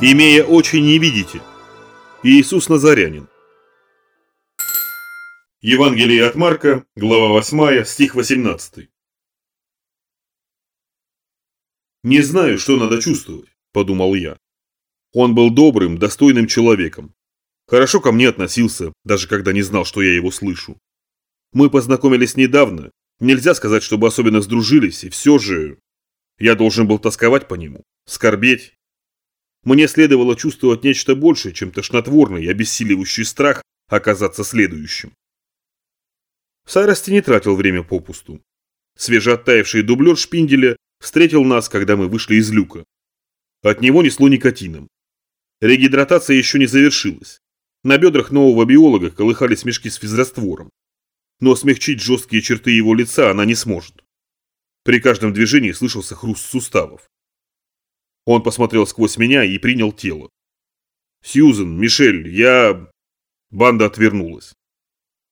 имея очи не видите. Иисус Назарянин. Евангелие от Марка, глава 8, стих 18. «Не знаю, что надо чувствовать», – подумал я. Он был добрым, достойным человеком. Хорошо ко мне относился, даже когда не знал, что я его слышу. Мы познакомились недавно, нельзя сказать, чтобы особенно сдружились, и все же... Я должен был тосковать по нему, скорбеть. Мне следовало чувствовать нечто большее, чем тошнотворный и обессиливающий страх оказаться следующим. Сарости не тратил время попусту. Свежеоттаивший дублер шпинделя встретил нас, когда мы вышли из люка. От него несло никотином. Регидратация еще не завершилась. На бедрах нового биолога колыхались мешки с физраствором. Но смягчить жесткие черты его лица она не сможет. При каждом движении слышался хруст суставов. Он посмотрел сквозь меня и принял тело. «Сьюзен, Мишель, я...» Банда отвернулась.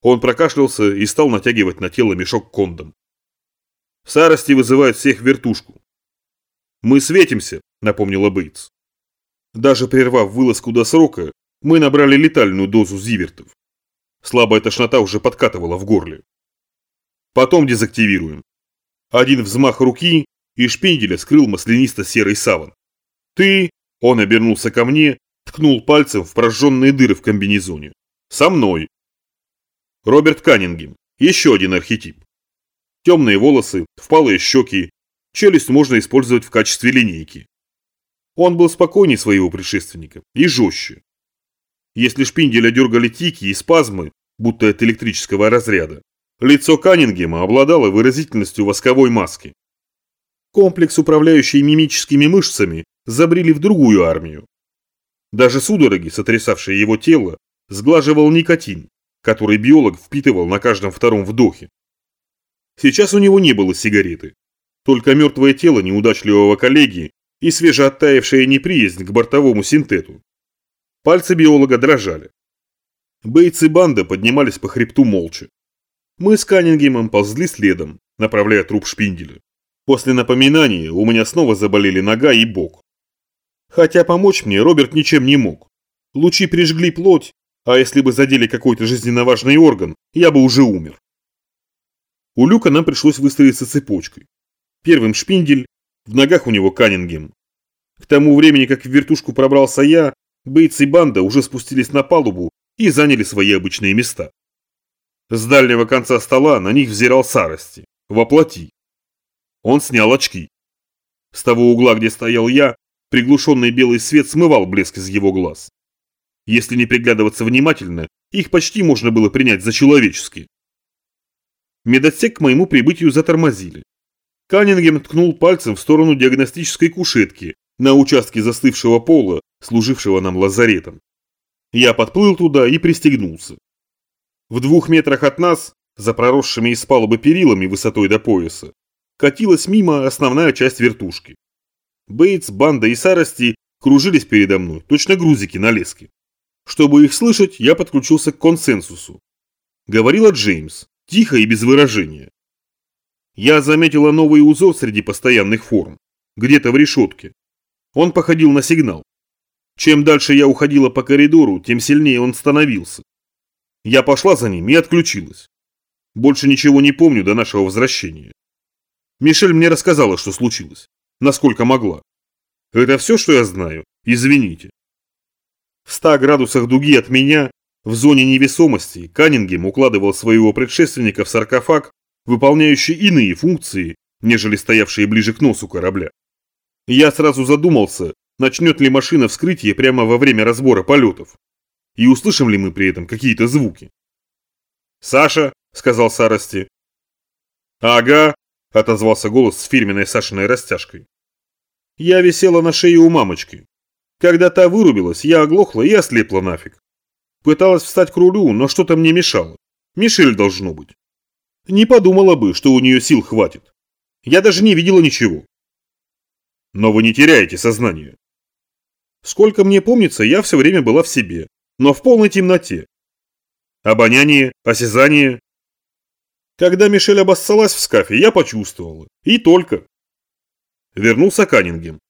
Он прокашлялся и стал натягивать на тело мешок кондом. В старости вызывают всех вертушку. «Мы светимся», — напомнила Бейтс. Даже прервав вылазку до срока, мы набрали летальную дозу зивертов. Слабая тошнота уже подкатывала в горле. Потом дезактивируем. Один взмах руки, и шпинделя скрыл маслянисто-серый саван. «Ты...» – он обернулся ко мне, ткнул пальцем в прожженные дыры в комбинезоне. «Со мной!» Роберт Каннингем. Еще один архетип. Темные волосы, впалые щеки, челюсть можно использовать в качестве линейки. Он был спокойнее своего предшественника и жестче. Если шпинделя дергали тики и спазмы, будто от электрического разряда, лицо Каннингема обладало выразительностью восковой маски. Комплекс, управляющий мимическими мышцами, забрили в другую армию. Даже судороги, сотрясавшие его тело, сглаживал никотин, который биолог впитывал на каждом втором вдохе. Сейчас у него не было сигареты, только мертвое тело неудачливого коллеги и свежеоттаившая неприязнь к бортовому синтету. Пальцы биолога дрожали. Бейтс и банда поднимались по хребту молча. Мы с Каннингемом ползли следом, направляя труп шпинделя. После напоминания у меня снова заболели нога и бок. Хотя помочь мне Роберт ничем не мог. Лучи прижгли плоть, а если бы задели какой-то жизненно важный орган, я бы уже умер. У люка нам пришлось выстроиться цепочкой. Первым шпиндель, в ногах у него Каннингем. К тому времени, как в вертушку пробрался я, Бейтс и банда уже спустились на палубу и заняли свои обычные места. С дальнего конца стола на них взирал Сарости, воплоти. Он снял очки. С того угла, где стоял я, приглушенный белый свет смывал блеск из его глаз. Если не приглядываться внимательно, их почти можно было принять за человеческие. Медотсек к моему прибытию затормозили. Каннингем ткнул пальцем в сторону диагностической кушетки на участке застывшего пола, служившего нам лазаретом. Я подплыл туда и пристегнулся. В двух метрах от нас, за проросшими из палубы перилами высотой до пояса, катилась мимо основная часть вертушки. Бейтс, Банда и Сарости кружились передо мной, точно грузики на леске. Чтобы их слышать, я подключился к консенсусу. Говорила Джеймс, тихо и без выражения. Я заметила новый узор среди постоянных форм, где-то в решетке. Он походил на сигнал. Чем дальше я уходила по коридору, тем сильнее он становился. Я пошла за ним и отключилась. Больше ничего не помню до нашего возвращения. Мишель мне рассказала, что случилось, насколько могла. Это все, что я знаю? Извините. В 100 градусах дуги от меня, в зоне невесомости, Каннингем укладывал своего предшественника в саркофаг, выполняющий иные функции, нежели стоявшие ближе к носу корабля. Я сразу задумался, начнет ли машина вскрытие прямо во время разбора полетов, и услышим ли мы при этом какие-то звуки. «Саша», — сказал Сарости. «Ага», — отозвался голос с фирменной Сашиной растяжкой. Я висела на шее у мамочки. Когда та вырубилась, я оглохла и ослепла нафиг. Пыталась встать к рулю, но что-то мне мешало. Мишель должно быть. Не подумала бы, что у нее сил хватит. Я даже не видела ничего. Но вы не теряете сознание. Сколько мне помнится, я все время была в себе, но в полной темноте. Обоняние, осязание. Когда Мишель обоссалась в скафе, я почувствовала. И только. Вернулся Каннингем.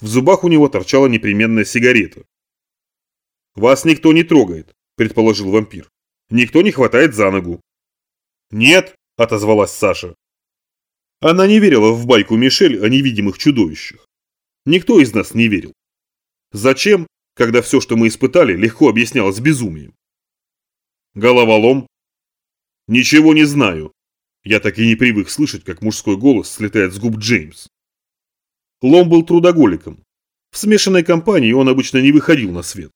В зубах у него торчала непременная сигарета. «Вас никто не трогает», – предположил вампир. «Никто не хватает за ногу». «Нет», – отозвалась Саша. Она не верила в байку Мишель о невидимых чудовищах. Никто из нас не верил. Зачем, когда все, что мы испытали, легко объяснялось безумием? Головолом? Ничего не знаю. Я так и не привык слышать, как мужской голос слетает с губ Джеймс. Лом был трудоголиком. В смешанной компании он обычно не выходил на свет.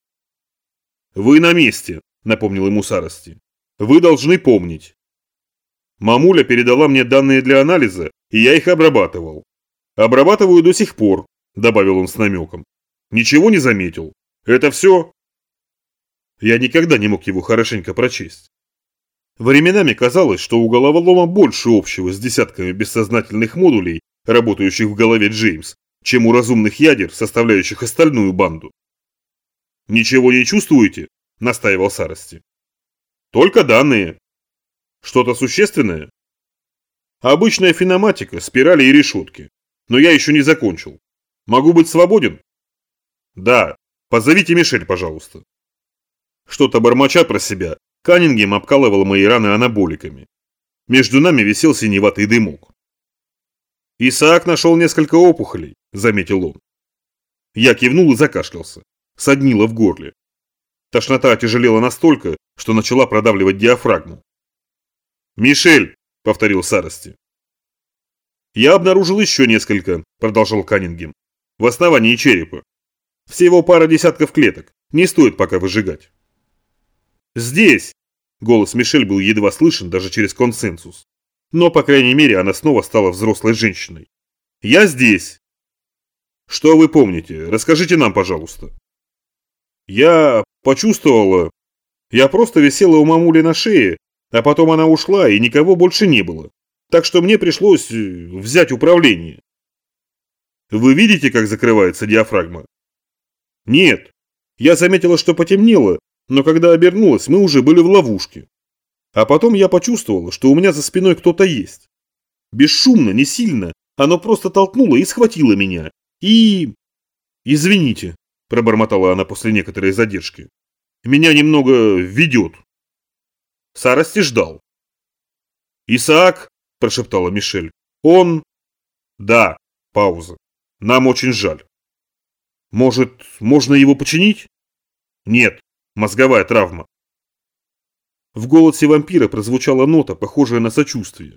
«Вы на месте», — напомнил ему Сарости. «Вы должны помнить. Мамуля передала мне данные для анализа, и я их обрабатывал. Обрабатываю до сих пор, добавил он с намеком. Ничего не заметил. Это все? Я никогда не мог его хорошенько прочесть. Временами казалось, что у головолома больше общего с десятками бессознательных модулей, работающих в голове Джеймс, чем у разумных ядер, составляющих остальную банду. «Ничего не чувствуете?» – настаивал Сарости. «Только данные. Что-то существенное? Обычная финоматика, спирали и решетки. Но я еще не закончил. Могу быть свободен? Да. Позовите Мишель, пожалуйста. Что-то бормоча про себя, Каннингем обкалывал мои раны анаболиками. Между нами висел синеватый дымок. «Исаак нашел несколько опухолей», – заметил он. Я кивнул и закашлялся. Соднило в горле. Тошнота отяжелела настолько, что начала продавливать диафрагму. «Мишель!» – повторил Сарости. «Я обнаружил еще несколько», – продолжал Каннингем. «В основании черепа. Всего пара десятков клеток. Не стоит пока выжигать». «Здесь!» – голос Мишель был едва слышен даже через консенсус. Но, по крайней мере, она снова стала взрослой женщиной. «Я здесь!» «Что вы помните? Расскажите нам, пожалуйста». «Я почувствовала...» Я просто висела у мамули на шее а потом она ушла, и никого больше не было. Так что мне пришлось э, взять управление. Вы видите, как закрывается диафрагма? Нет. Я заметила, что потемнело, но когда обернулась, мы уже были в ловушке. А потом я почувствовала, что у меня за спиной кто-то есть. Бесшумно, не сильно, оно просто толкнуло и схватило меня. И... Извините, пробормотала она после некоторой задержки. Меня немного ведет. Сарости ждал. «Исаак», – прошептала Мишель, – «он...» «Да», – пауза. «Нам очень жаль». «Может, можно его починить?» «Нет, мозговая травма». В голосе вампира прозвучала нота, похожая на сочувствие.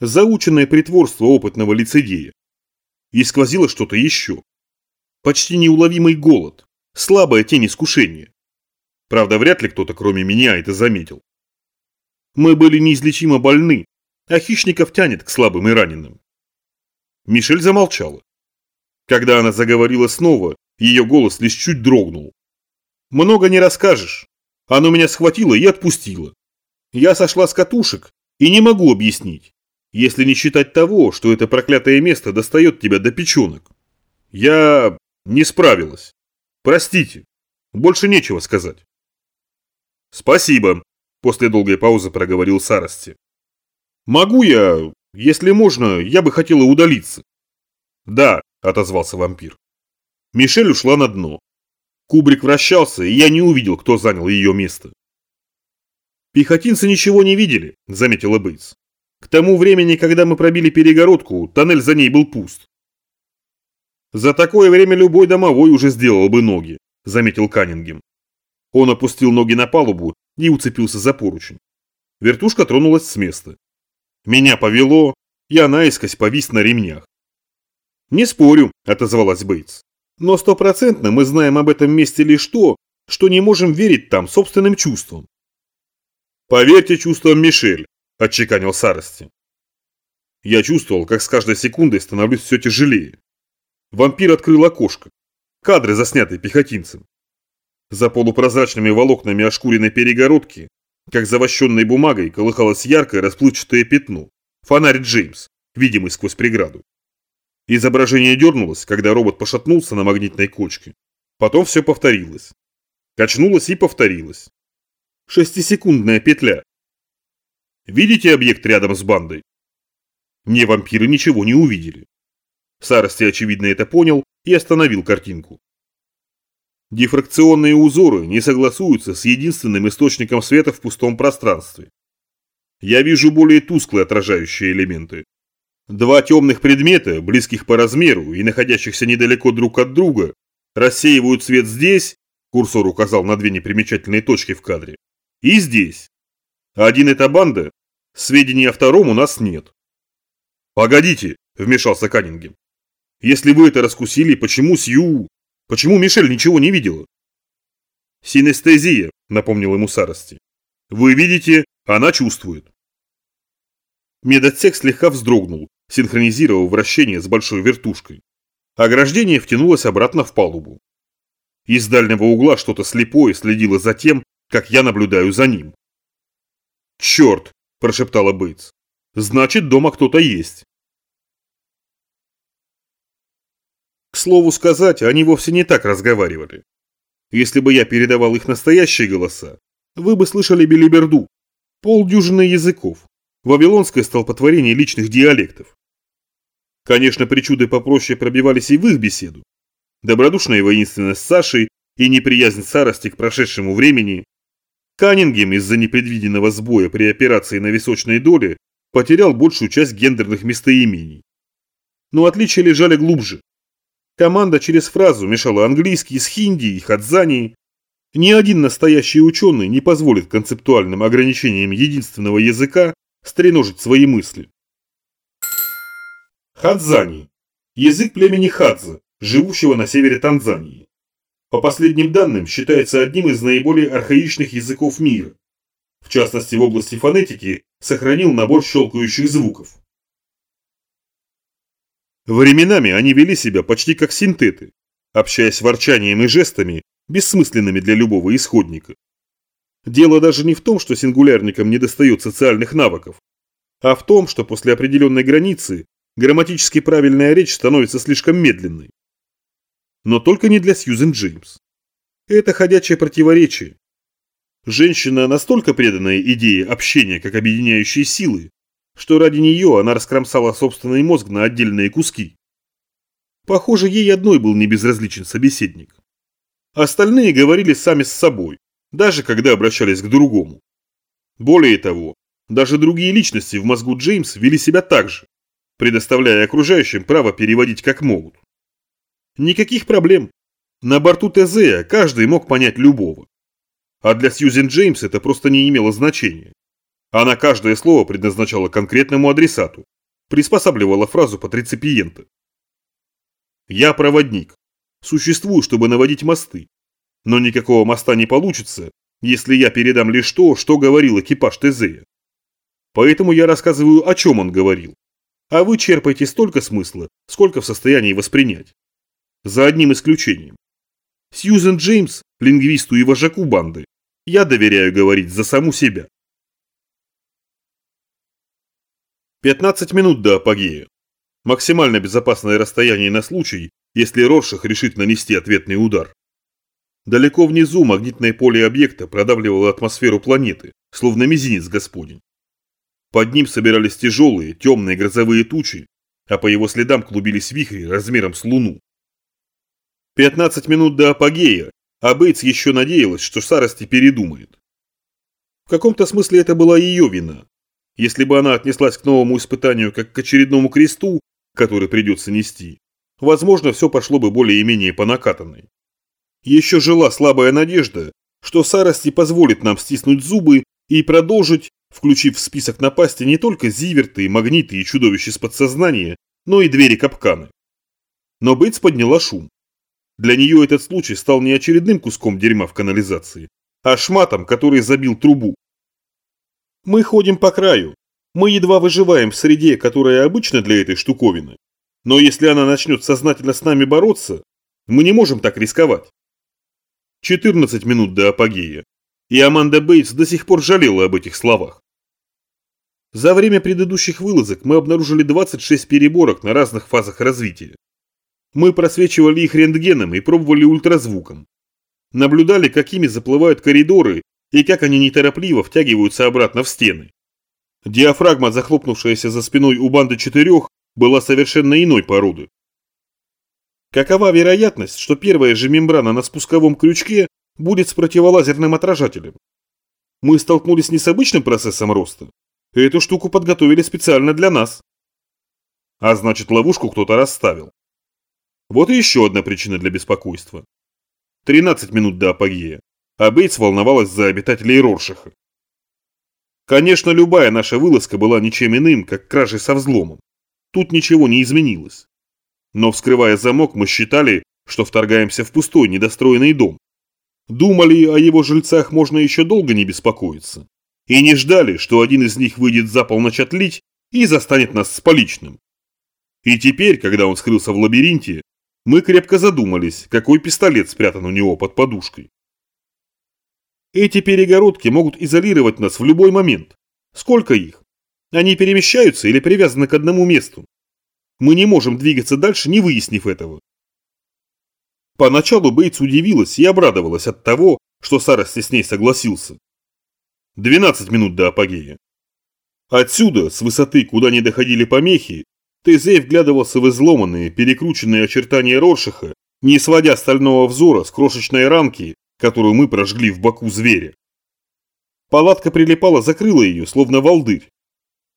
Заученное притворство опытного лицедея. И сквозило что-то еще. Почти неуловимый голод, слабая тень искушения. Правда, вряд ли кто-то, кроме меня, это заметил. Мы были неизлечимо больны, а хищников тянет к слабым и раненым. Мишель замолчала. Когда она заговорила снова, ее голос лишь чуть дрогнул. «Много не расскажешь. Оно меня схватило и отпустило. Я сошла с катушек и не могу объяснить, если не считать того, что это проклятое место достает тебя до печенок. Я не справилась. Простите. Больше нечего сказать». «Спасибо», После долгой паузы проговорил Сарости. «Могу я, если можно, я бы хотела удалиться». «Да», – отозвался вампир. Мишель ушла на дно. Кубрик вращался, и я не увидел, кто занял ее место. «Пехотинцы ничего не видели», – заметила Бейтс. «К тому времени, когда мы пробили перегородку, тоннель за ней был пуст». «За такое время любой домовой уже сделал бы ноги», – заметил Каннингем. Он опустил ноги на палубу и уцепился за поручень. Вертушка тронулась с места. Меня повело, я наискось повис на ремнях. «Не спорю», – отозвалась Бейтс. «Но стопроцентно мы знаем об этом месте лишь то, что не можем верить там собственным чувствам». «Поверьте чувствам Мишель», – отчеканил Сарости. Я чувствовал, как с каждой секундой становлюсь все тяжелее. Вампир открыл окошко. Кадры, заснятые пехотинцем. За полупрозрачными волокнами ошкуренной перегородки, как завощенной бумагой, колыхалось яркое расплывчатое пятно. Фонарь Джеймс, видимый сквозь преграду. Изображение дернулось, когда робот пошатнулся на магнитной кочке. Потом все повторилось. Качнулось и повторилось. Шестисекундная петля. Видите объект рядом с бандой? Мне вампиры ничего не увидели. Сарости, очевидно, это понял и остановил картинку. Дифракционные узоры не согласуются с единственным источником света в пустом пространстве. Я вижу более тусклые отражающие элементы. Два темных предмета, близких по размеру и находящихся недалеко друг от друга, рассеивают свет здесь, курсор указал на две непримечательные точки в кадре, и здесь. Один это банда, сведений о втором у нас нет. Погодите, вмешался Каннингем. Если вы это раскусили, почему Сью... Почему Мишель ничего не видела? Синестезия, напомнил ему Сарости. Вы видите, она чувствует. Медотсек слегка вздрогнул, синхронизировав вращение с большой вертушкой. Ограждение втянулось обратно в палубу. Из дальнего угла что-то слепое следило за тем, как я наблюдаю за ним. «Черт!» – прошептала Бейтс. «Значит, дома кто-то есть». К слову сказать, они вовсе не так разговаривали. Если бы я передавал их настоящие голоса, вы бы слышали белиберду, полдюжины языков, вавилонское столпотворение личных диалектов. Конечно, причуды попроще пробивались и в их беседу. Добродушная воинственность Саши и неприязнь Сарости к прошедшему времени. Каннингем из-за непредвиденного сбоя при операции на височной доле потерял большую часть гендерных местоимений. Но отличия лежали глубже. Команда через фразу мешала английский с хинди и хадзани. Ни один настоящий ученый не позволит концептуальным ограничениям единственного языка стреножить свои мысли. Хадзани. Язык племени Хадза, живущего на севере Танзании. По последним данным, считается одним из наиболее архаичных языков мира. В частности, в области фонетики сохранил набор щелкающих звуков. Временами они вели себя почти как синтеты, общаясь ворчанием и жестами, бессмысленными для любого исходника. Дело даже не в том, что сингулярникам недостает социальных навыков, а в том, что после определенной границы грамматически правильная речь становится слишком медленной. Но только не для Сьюзен Джеймс. Это ходячее противоречие. Женщина настолько преданная идее общения как объединяющей силы, что ради нее она раскромсала собственный мозг на отдельные куски. Похоже, ей одной был не безразличен собеседник. Остальные говорили сами с собой, даже когда обращались к другому. Более того, даже другие личности в мозгу Джеймс вели себя так же, предоставляя окружающим право переводить как могут. Никаких проблем. На борту Тезея каждый мог понять любого. А для Сьюзен Джеймс это просто не имело значения. Она каждое слово предназначала конкретному адресату, приспосабливала фразу под реципиента. «Я проводник. Существую, чтобы наводить мосты. Но никакого моста не получится, если я передам лишь то, что говорил экипаж Тезея. Поэтому я рассказываю, о чем он говорил. А вы черпаете столько смысла, сколько в состоянии воспринять. За одним исключением. Сьюзен Джеймс, лингвисту и вожаку банды, я доверяю говорить за саму себя. 15 минут до апогея. Максимально безопасное расстояние на случай, если Роршах решит нанести ответный удар. Далеко внизу магнитное поле объекта продавливало атмосферу планеты, словно мизинец господень. Под ним собирались тяжелые, темные грозовые тучи, а по его следам клубились вихри размером с Луну. 15 минут до апогея, а Бейтс еще надеялась, что Сарости передумает. В каком-то смысле это была ее вина. Если бы она отнеслась к новому испытанию как к очередному кресту, который придется нести, возможно, все пошло бы более-менее по накатанной. Еще жила слабая надежда, что Сарости позволит нам стиснуть зубы и продолжить, включив в список напасти не только зиверты, магниты и чудовища с подсознания, но и двери капканы. Но Бейтс подняла шум. Для нее этот случай стал не очередным куском дерьма в канализации, а шматом, который забил трубу, мы ходим по краю. Мы едва выживаем в среде, которая обычна для этой штуковины. Но если она начнет сознательно с нами бороться, мы не можем так рисковать. 14 минут до апогея. И Аманда Бейтс до сих пор жалела об этих словах. За время предыдущих вылазок мы обнаружили 26 переборок на разных фазах развития. Мы просвечивали их рентгеном и пробовали ультразвуком. Наблюдали, какими заплывают коридоры и как они неторопливо втягиваются обратно в стены. Диафрагма, захлопнувшаяся за спиной у банды четырех, была совершенно иной породы. Какова вероятность, что первая же мембрана на спусковом крючке будет с противолазерным отражателем? Мы столкнулись не с обычным процессом роста. Эту штуку подготовили специально для нас. А значит, ловушку кто-то расставил. Вот и еще одна причина для беспокойства. 13 минут до апогея, а Бейтс волновалась за обитателей Роршаха. Конечно, любая наша вылазка была ничем иным, как кражей со взломом. Тут ничего не изменилось. Но вскрывая замок, мы считали, что вторгаемся в пустой, недостроенный дом. Думали, о его жильцах можно еще долго не беспокоиться. И не ждали, что один из них выйдет за полночь отлить и застанет нас с поличным. И теперь, когда он скрылся в лабиринте, мы крепко задумались, какой пистолет спрятан у него под подушкой. Эти перегородки могут изолировать нас в любой момент. Сколько их? Они перемещаются или привязаны к одному месту? Мы не можем двигаться дальше, не выяснив этого. Поначалу Бейтс удивилась и обрадовалась от того, что Сарости с ней согласился. 12 минут до апогея. Отсюда, с высоты, куда не доходили помехи, Тезей вглядывался в изломанные, перекрученные очертания Роршиха, не сводя стального взора с крошечной рамки, которую мы прожгли в боку зверя. Палатка прилипала, закрыла ее, словно волдырь.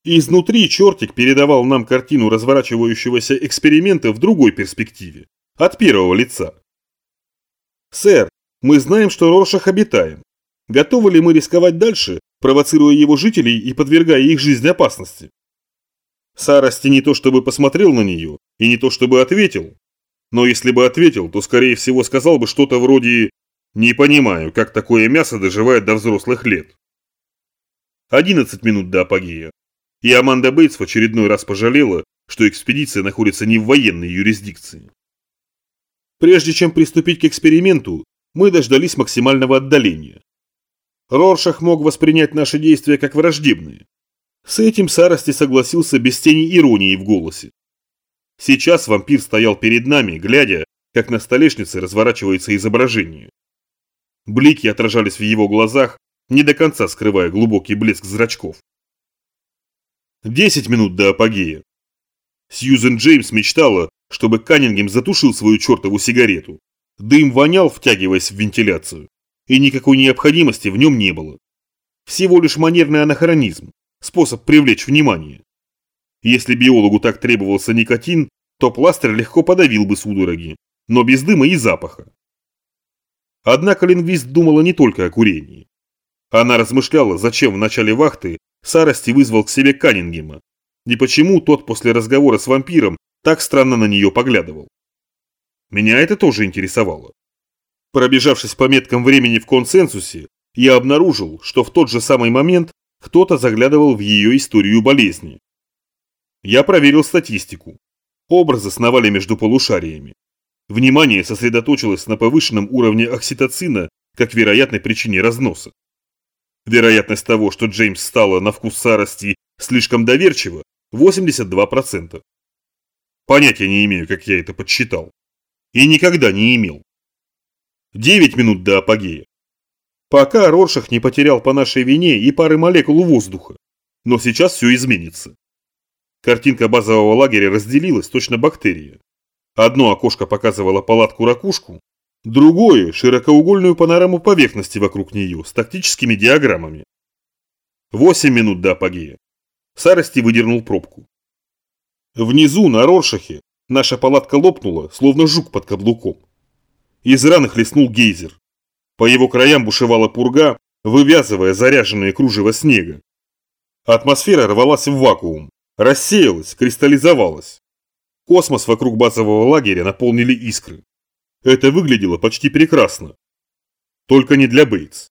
Изнутри чертик передавал нам картину разворачивающегося эксперимента в другой перспективе, от первого лица. «Сэр, мы знаем, что Роршах обитаем. Готовы ли мы рисковать дальше, провоцируя его жителей и подвергая их жизнь опасности?» Сарости не то чтобы посмотрел на нее, и не то чтобы ответил. Но если бы ответил, то скорее всего сказал бы что-то вроде «Не понимаю, как такое мясо доживает до взрослых лет». 11 минут до апогея. И Аманда Бейтс в очередной раз пожалела, что экспедиция находится не в военной юрисдикции. Прежде чем приступить к эксперименту, мы дождались максимального отдаления. Роршах мог воспринять наши действия как враждебные. С этим Сарости согласился без тени иронии в голосе. Сейчас вампир стоял перед нами, глядя, как на столешнице разворачивается изображение. Блики отражались в его глазах, не до конца скрывая глубокий блеск зрачков. Десять минут до апогея. Сьюзен Джеймс мечтала, чтобы Каннингем затушил свою чертову сигарету. Дым вонял, втягиваясь в вентиляцию, и никакой необходимости в нем не было. Всего лишь манерный анахронизм, способ привлечь внимание. Если биологу так требовался никотин, то пластырь легко подавил бы судороги, но без дыма и запаха. Однако лингвист думала не только о курении. Она размышляла, зачем в начале вахты Сарости вызвал к себе Каннингема, и почему тот после разговора с вампиром так странно на нее поглядывал. Меня это тоже интересовало. Пробежавшись по меткам времени в консенсусе, я обнаружил, что в тот же самый момент кто-то заглядывал в ее историю болезни. Я проверил статистику. Образы сновали между полушариями. Внимание сосредоточилось на повышенном уровне окситоцина как вероятной причине разноса. Вероятность того, что Джеймс стала на вкус сарости слишком доверчива, 82%. Понятия не имею, как я это подсчитал. И никогда не имел. 9 минут до апогея. Пока Роршах не потерял по нашей вине и пары молекул воздуха. Но сейчас все изменится. Картинка базового лагеря разделилась, точно бактерия. Одно окошко показывало палатку-ракушку, Другое – широкоугольную панораму поверхности вокруг нее с тактическими диаграммами. Восемь минут до апогея. Сарости выдернул пробку. Внизу, на Роршахе, наша палатка лопнула, словно жук под каблуком. Из раны хлестнул гейзер. По его краям бушевала пурга, вывязывая заряженные кружево снега. Атмосфера рвалась в вакуум, рассеялась, кристаллизовалась. Космос вокруг базового лагеря наполнили искры. Это выглядело почти прекрасно. Только не для Бейтс.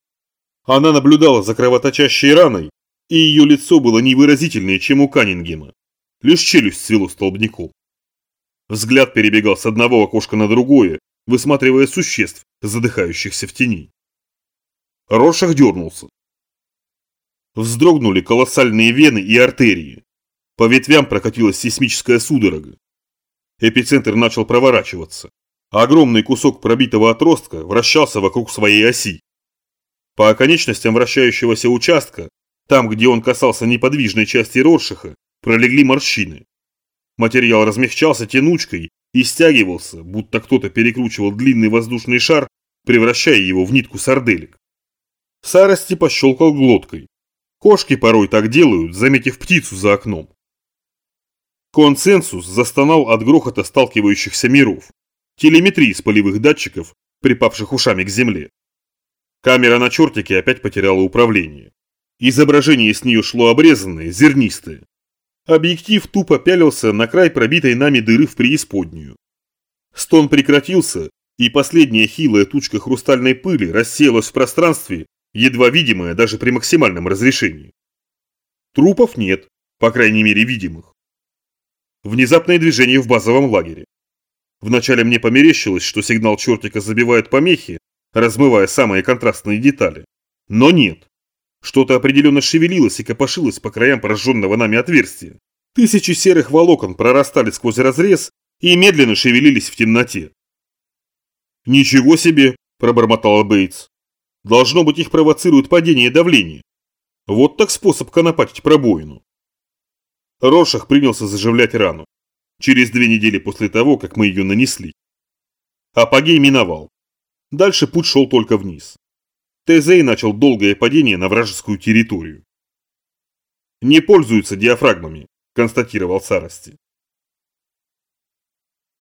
Она наблюдала за кровоточащей раной, и ее лицо было невыразительнее, чем у Каннингема. Лишь челюсть свело столбняком. Взгляд перебегал с одного окошка на другое, высматривая существ, задыхающихся в тени. Рошах дернулся. Вздрогнули колоссальные вены и артерии. По ветвям прокатилась сейсмическая судорога. Эпицентр начал проворачиваться. Огромный кусок пробитого отростка вращался вокруг своей оси. По оконечностям вращающегося участка, там, где он касался неподвижной части Роршиха, пролегли морщины. Материал размягчался тянучкой и стягивался, будто кто-то перекручивал длинный воздушный шар, превращая его в нитку сарделек. Сарости пощелкал глоткой. Кошки порой так делают, заметив птицу за окном. Консенсус застонал от грохота сталкивающихся миров, телеметрии с полевых датчиков, припавших ушами к земле. Камера на чертике опять потеряла управление. Изображение с нее шло обрезанное, зернистое. Объектив тупо пялился на край пробитой нами дыры в преисподнюю. Стон прекратился, и последняя хилая тучка хрустальной пыли рассеялась в пространстве, едва видимая даже при максимальном разрешении. Трупов нет, по крайней мере видимых. Внезапное движение в базовом лагере. Вначале мне померещилось, что сигнал чертика забивает помехи, размывая самые контрастные детали. Но нет. Что-то определенно шевелилось и копошилось по краям прожженного нами отверстия. Тысячи серых волокон прорастали сквозь разрез и медленно шевелились в темноте. «Ничего себе!» – пробормотал Бейтс. «Должно быть, их провоцирует падение давления. Вот так способ конопатить пробоину». Рошах принялся заживлять рану. Через две недели после того, как мы ее нанесли. Апогей миновал. Дальше путь шел только вниз. Тезей начал долгое падение на вражескую территорию. «Не пользуются диафрагмами», – констатировал Сарости.